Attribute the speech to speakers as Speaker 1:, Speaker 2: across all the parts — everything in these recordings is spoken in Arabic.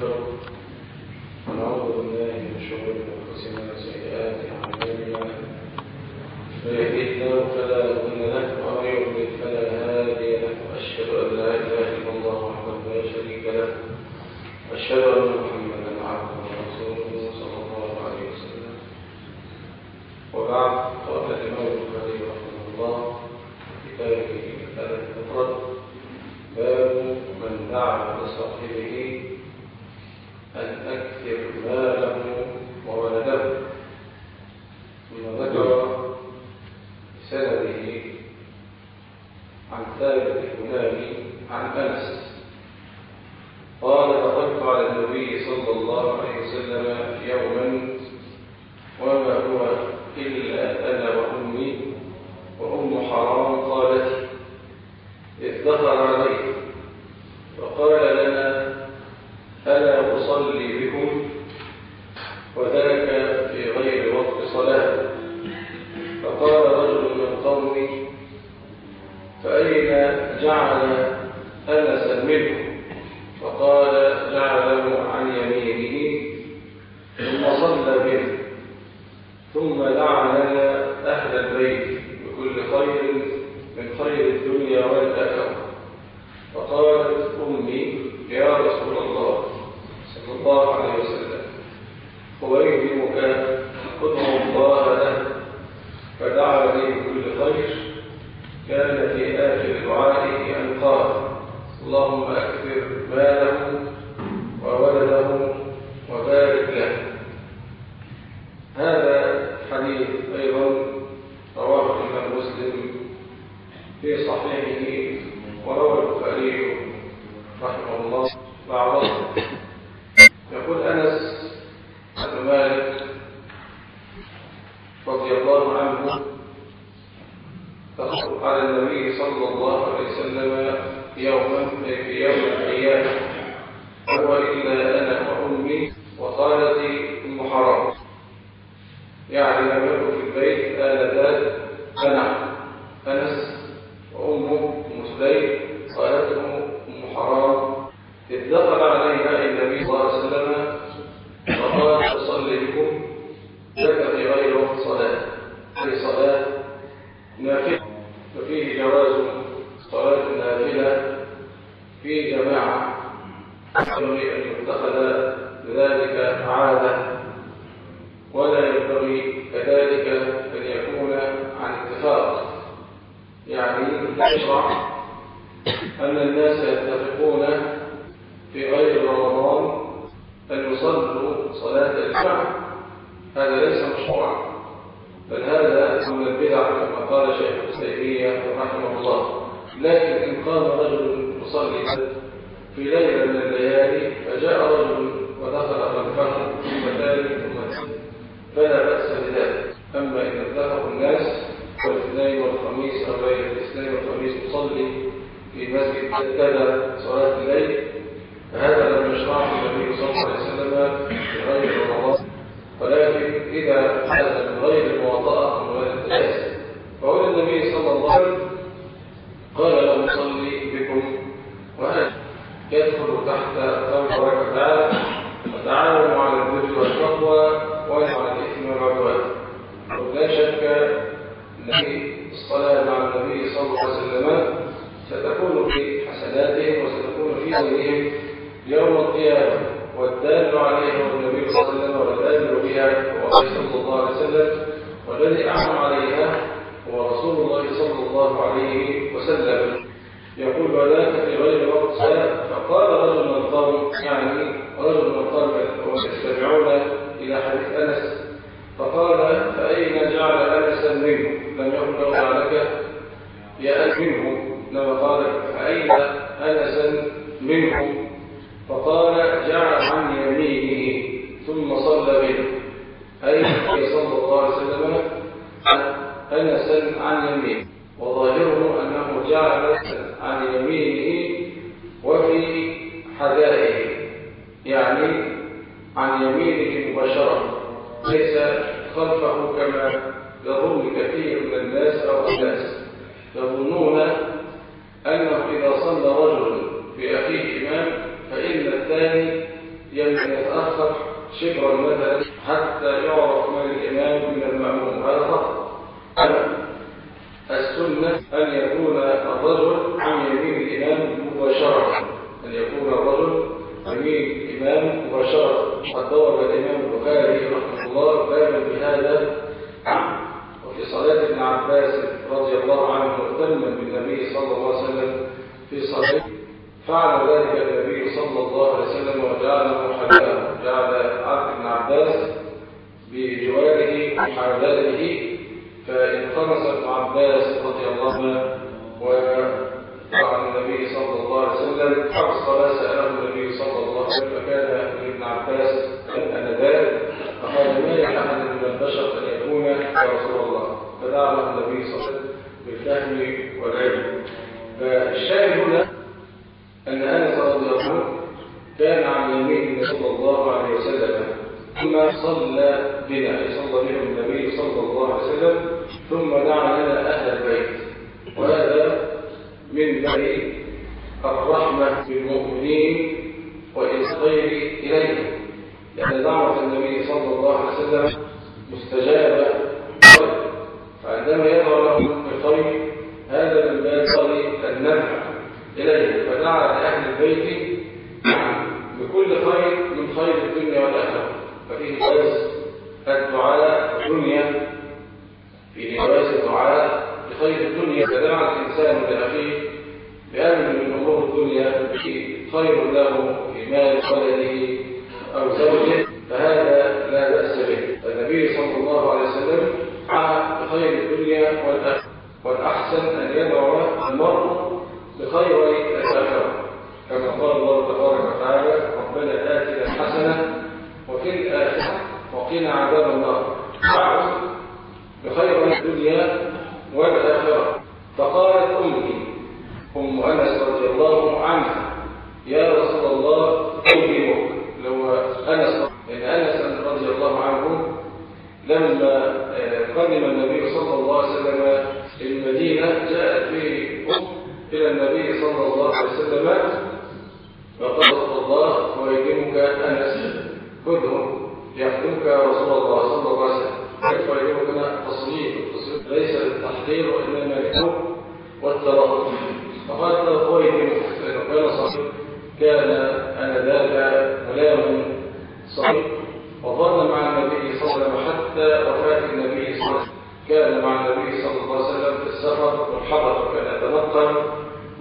Speaker 1: باب من دعا لصاحبه أن أكثر ماله وولده. ثم ذكر بسنده عن ثابت الهلالي عن أنس. قال دخلت على النبي صلى الله عليه وسلم يوما وما هو إلا أنا وأمي وأم حرام قالت إذ دخل فأين جعل أنسا منه فقال جعله عن يمينه ثم صلى به ثم دعا لنا أهل البيت بكل خير من خير الدنيا والآخرة فقالت أمي يا رسول الله صلى الله عليه وسلم أويهمك ادعو الله له فدعا لي بكل خير كان في آخر دعائه أن قال اللهم أكثر ماله وولده وبارك له هذا حديث أيضا رواه الإمام مسلم في صحيحه وروى البخاري رحمه الله بعضه يقول أنس بن مالك رضي الله عنه تخطب على النبي صلى الله عليه وسلم يوما في يوم القيامة هو إلا أنا وأمي وخالتي أم حرام يعني لم يكن في البيت آنذاك أنا أنس وأمه أم سليم خالته أم حرام إذ دخل عليها النبي صلى الله عليه وسلم فقال أصلي بكم لك في غير وقت صلاة في صلاة نافلة وفيه جواز صلاة النافلة ينبغي أن يتخذ ذلك عادة ولا ينبغي كذلك أن يكون عن اتفاق. يعني يشرع أن الناس يتفقون في غير رمضان أن يصلوا صلاة الجمعة هذا ليس مشروعا بل هذا من البدع كما قال شيخ التيمية رحمه الله. لكن إن قام رجل يصلي في ليلة من الليالي فجاء رجل ودخل خلفه ثم ثاني ثم فلا بأس بذلك. أما إن اتفق الناس والاثنين والخميس أو ليلة الاثنين والخميس يصلي في مسجد كذا صلاة الليل. فهذا لم يشرعه النبي صلى الله عليه وسلم في غير رمضان. ولكن إذا حدث من غير المواطأة أو غير التجاس فهو النبي صلى الله عليه وسلم قال له صلي بكم وأنا يدخل تحت قول تبارك وتعالى وتعاونوا على البر والتقوى ولا على الإثم والعدوان ولا شك أن الصلاة مع النبي صلى الله عليه وسلم ستكون في حسناتهم وستكون في غيرهم يوم القيامة والدال عليها هو النبي صلى الله عليه وسلم والآمر بها هو صلى الله عليه وسلم والذي أعلم عليها هو رسول الله صلى الله عليه وسلم. يقول وذاك في غير وقت فقال رجل من القوم يعني رجل من القوم يستمعون إلى حديث أنس. فقال فأين جعل أنسا منه؟ لم يقل له جعلك يا منه. إنما قال فأين أنسا منه؟ فقال يعني عن يمينه مباشرة. ليس خلفه كما يظن كثير من الناس أو الناس. يظنون أنه إذا صلى رجل في أخيه إمام فإن الثاني يتأخر شبرا مثلا حتى يعرف من الإمام من المأموم. هذا خطأ السنة أن يكون الرجل عن يمين الإمام مباشرة أن يكون الرجل يمين الإمام مباشرة قد ضرب الإمام البخاري رحمه الله بابا بهذا وفي صلاة ابن عباس رضي الله عنه مهتما بالنبي صلى الله عليه وسلم في صلاته فعل ذلك النبي صلى الله عليه وسلم وجعله حلاله جعل عبد بن عباس بجواره وحلاله فانخرس ابن عباس رضي الله عنه وعن النبي صلى الله عليه وسلم فصل سأله النبي صلى الله عليه وسلم فكان ابن عباس أنذاك فقال ما يحمل من البشر أن يكون يا رسول الله؟ فدعا النبي صلى الله عليه وسلم بالفهم والعلم. فالشاهد هنا أن أنس رضي الله عنه كان عن يمين صلى الله عليه وسلم ثم صلى بنا صلى بنا النبي صلى الله عليه وسلم ثم دعا لنا أهل البيت. وهذا من بني الرحمة بالمؤمنين وإصغير إليهم. لأن دعوة النبي صلى الله عليه وسلم البيت بكل خير من خير الدنيا والآخرة. ففيه جواز الدعاء الدنيا. في جواز الدعاء لخير الدنيا. فدعا الإنسان لأخيه بأمر من أمور الدنيا. خير له في مال ولده أو زوجه. فهذا لا بأس به. النبي صلى الله عليه وسلم دعا بخير الدنيا والآخرة والأحسن أن يدعو المرء بخير الآخرة كما قال الله تبارك وتعالى ربنا آتنا حسنة وفي الآخرة وقنا عذاب النار دعوا بخير الدنيا والآخرة فقالت أمي أم أنس رضي الله عنها يا رسول الله أوهمك لو أنس إن أنس رضي الله عنه لما قدم النبي صلى الله عليه وسلم المدينة جاءت به أم إلى النبي صلى الله عليه وسلم فقالت الله ويدينك أنس خذه يخدمك رسول الله صلى الله عليه وسلم كيف يدينك تصريف التصريف ليس للتحضير وإنما للحب والتراضي فقالت له ويدينك لأنه كان صغير كان آنذاك غلاما صغير وظل مع النبي صلى الله عليه وسلم وفاة النبي صلى الله عليه وسلم. كان مع النبي صلى الله عليه وسلم في السفر والحضر وكان يتنقل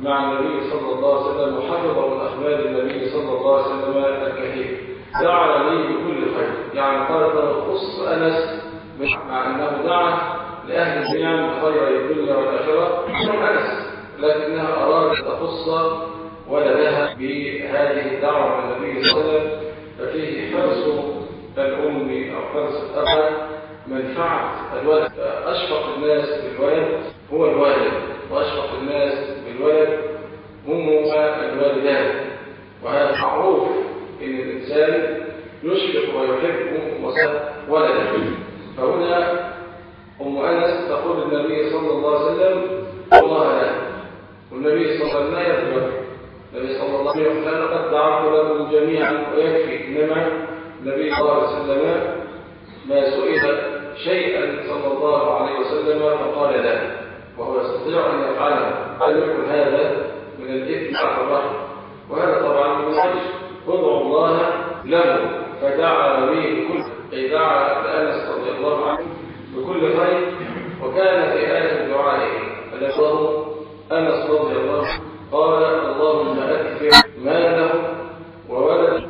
Speaker 1: مع النبي صلى الله عليه وسلم وحفظ من أخبار النبي صلى الله عليه وسلم الكثير. دعا لي بكل خير. يعني قال خص أنس مع أنه دعا لأهل الدنيا بخير الدنيا والآخرة أنس لكنها أرادت تخص ولدها بهذه الدعوة من النبي صلى الله عليه وسلم ففيه حرص الأم أو حرص الأب منفعة الولد أشفق الناس بالولد هو الوالد وأشفق الناس بالولد هم الوالدان وهذا معروف إن الإنسان يشفق ويحب ولده. فهنا أم أنس تقول النبي صلى الله عليه وسلم والله لا. والنبي صلى الله عليه وسلم لا يغفر النبي صلى الله عليه وسلم لقد دعوت لكم جميعا ويكفي إنما النبي صلى الله عليه وسلم ما سئل شيئا صلى الله عليه وسلم فقال لا وهو يستطيع أن يفعله. هل يكون هذا من الإثم على الرحم؟ وهذا طبعا من الحج ادعوا الله له فدعا به كل أي دعا لأنس رضي الله عنه بكل خير وكان في آخر دعائه الذي أنس رضي الله عنه قال اللهم أكثر ماله وولده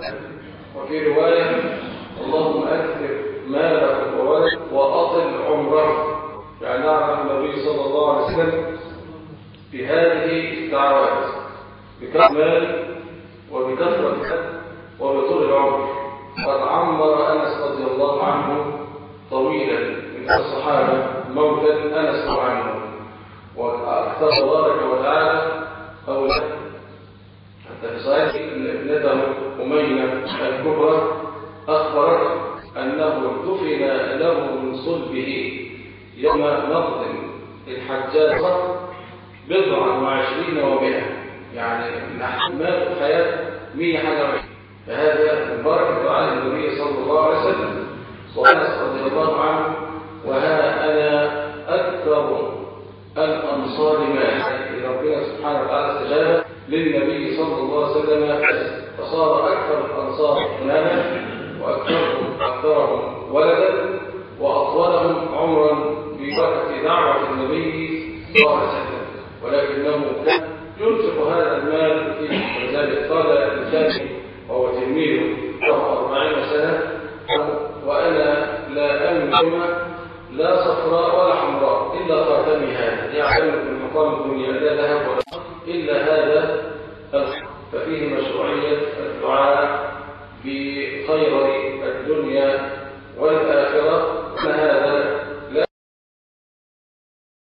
Speaker 1: وفي رواية اللهم أكثر ماله وولده وأطل عمره يعني نعرف النبي صلى الله عليه وسلم بهذه الدعوات بكثرة مال وبكثرة الحد وبطول العمر قد عمر أنس رضي الله عنه طويلا من الصحابة موتا أنس عنه وأكثر تبارك وتعالى أولا حتى في صحيح أن ابنته أمينة الكبرى أخبرت أنه دفن له من صلبه يوم نقض الحجاج بضعا وعشرين ومئة يعني نحن مات حياة مية حاجة فهذا البركة على النبي صلى الله عليه وسلم. وأنس رضي الله عنه وها أنا أكثر الأنصار مالا ربنا سبحانه وتعالى استجاب للنبي صلى الله عليه وسلم. فصار أكثر الأنصار مالا وأكثرهم أكثرهم ولدا وأطولهم عمرا ببركة دعوة النبي صلى الله عليه وسلم ولكنه كان ينفق هذا المال في ولذلك قال الثاني وهو تلميذ له أربعين سنة وأنا أملك لا صفراء ولا حمراء إلا خاتمي هذا يعلم في مقام الدنيا لا ذهب ولا إلا هذا